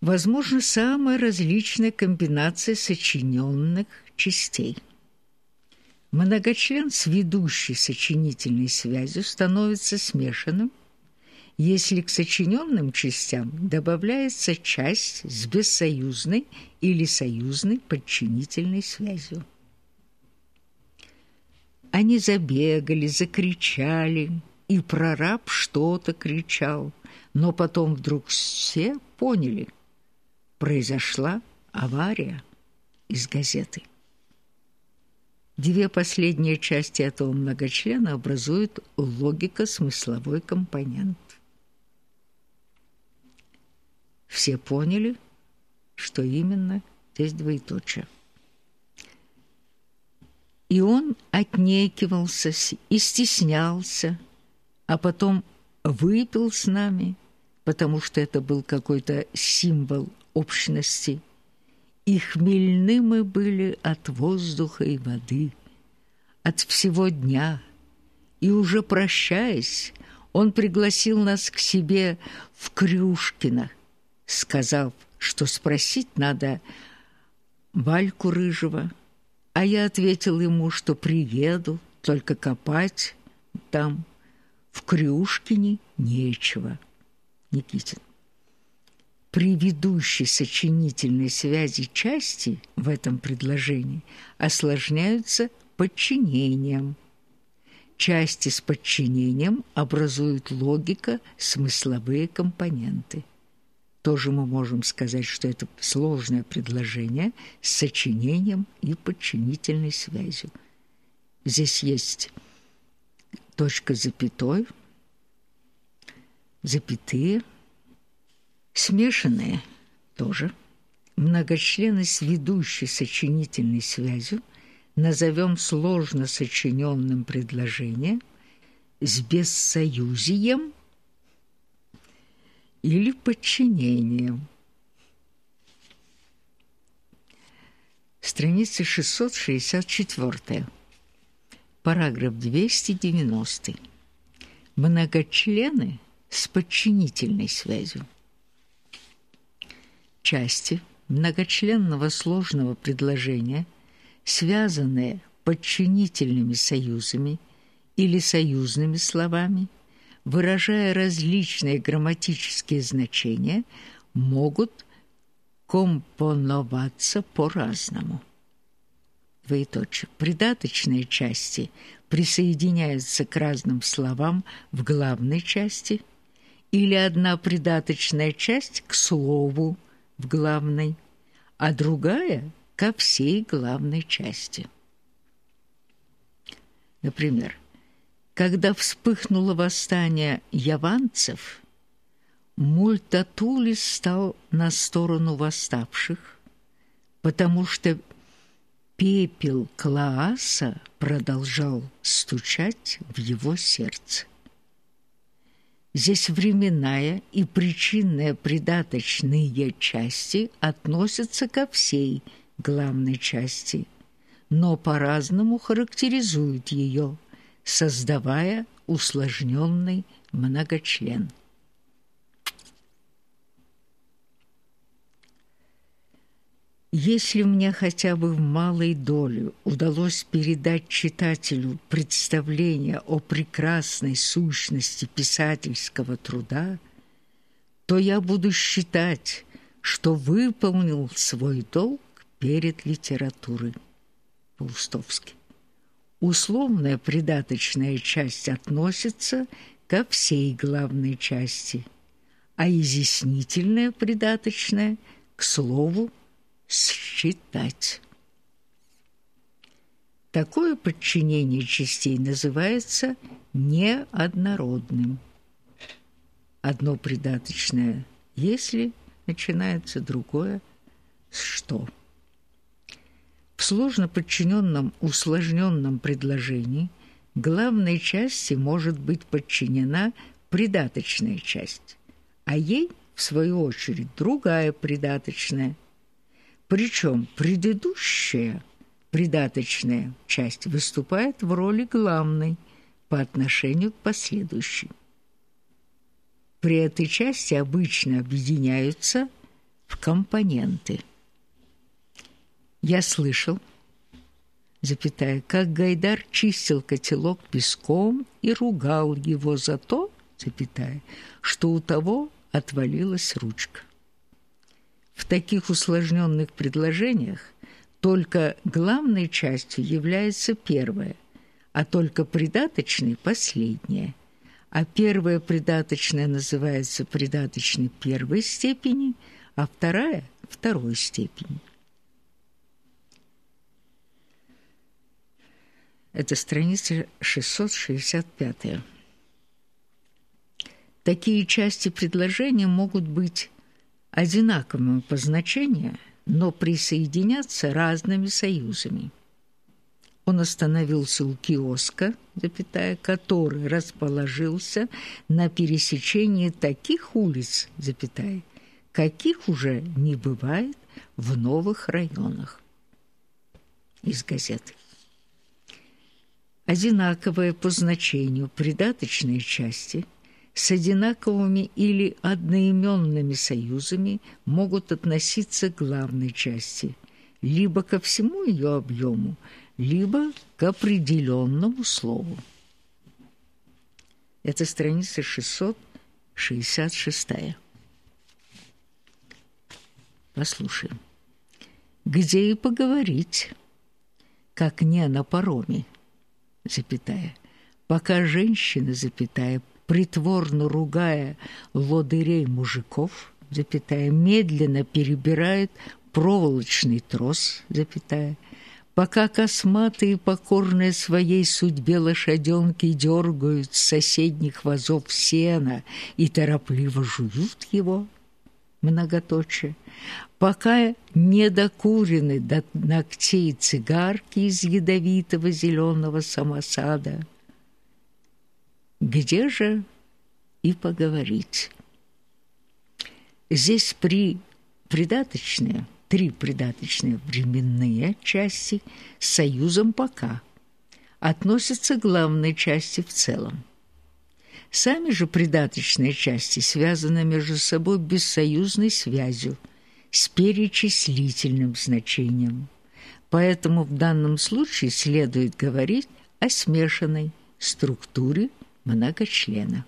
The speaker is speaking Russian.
Возможно, самая различная комбинация сочиненных частей. Многочлен с ведущей сочинительной связью становится смешанным, если к сочиненным частям добавляется часть с бессоюзной или союзной подчинительной связью. Они забегали, закричали, и прораб что-то кричал, но потом вдруг все поняли – произошла авария из газеты. Две последние части этого многочлена образуют логико-смысловой компонент. Все поняли, что именно здесь двоеточие. И он отнекивался и стеснялся, а потом выпил с нами, потому что это был какой-то символ общности, и хмельны мы были от воздуха и воды, от всего дня, и уже прощаясь, он пригласил нас к себе в Крюшкино, сказав, что спросить надо Вальку Рыжего, а я ответил ему, что приеду, только копать там. В Крюшкине нечего. Никитин при ведущей сочинительной связи части в этом предложении осложняются подчинением. Части с подчинением образуют логика, смысловые компоненты. Тоже мы можем сказать, что это сложное предложение с сочинением и подчинительной связью. Здесь есть точка запятой, запятые – Смешанные тоже. Многочлены с ведущей сочинительной связью назовем сложно сочиненным предложение с бессоюзием или подчинением. Страница 664. Параграф 290. Многочлены с подчинительной связью части многочленного сложного предложения, связанные подчинительными союзами или союзными словами, выражая различные грамматические значения, могут компоноваться по-разному. Двоеточие. Придаточные части присоединяются к разным словам в главной части или одна придаточная часть к слову – в главной, а другая – ко всей главной части. Например, когда вспыхнуло восстание яванцев, Мультатулис стал на сторону восставших, потому что пепел Клааса продолжал стучать в его сердце. Здесь временная и причинная придаточные части относятся ко всей главной части, но по-разному характеризуют ее, создавая усложненный многочлен. Если мне хотя бы в малой доле удалось передать читателю представление о прекрасной сущности писательского труда, то я буду считать, что выполнил свой долг перед литературой. Паустовский. Условная придаточная часть относится ко всей главной части, а изъяснительная придаточная – к слову считать. Такое подчинение частей называется неоднородным. Одно придаточное «если» начинается другое «что». В сложно подчиненном усложненном предложении главной части может быть подчинена придаточная часть, а ей, в свою очередь, другая придаточная – причем предыдущая придаточная часть выступает в роли главной по отношению к последующей. При этой части обычно объединяются в компоненты. Я слышал, запятая, как Гайдар чистил котелок песком и ругал его за то, запятая, что у того отвалилась ручка. В таких усложненных предложениях только главной частью является первое, а только придаточной – последнее. А первое придаточное называется придаточной первой степени, а вторая – второй степени. Это страница 665. Такие части предложения могут быть одинаковыми по значению, но присоединяться разными союзами. Он остановился у киоска, запятая, который расположился на пересечении таких улиц, запятая, каких уже не бывает в новых районах. Из газеты одинаковые по значению придаточные части с одинаковыми или одноименными союзами могут относиться к главной части либо ко всему ее объему, либо к определенному слову. Это страница 666. Послушаем. Где и поговорить, как не на пароме запятая, пока женщина, запятая, притворно ругая лодырей мужиков, запятая, медленно перебирает проволочный трос, запятая, пока косматые, покорные своей судьбе лошаденки дергают с соседних вазов сена и торопливо жуют его, многоточие, пока не докурены до ногтей цигарки из ядовитого зеленого самосада. Где же и поговорить? Здесь при придаточные, три придаточные временные части с союзом «пока» относятся к главной части в целом. Сами же придаточные части связаны между собой бессоюзной связью с перечислительным значением. Поэтому в данном случае следует говорить о смешанной структуре многочлена.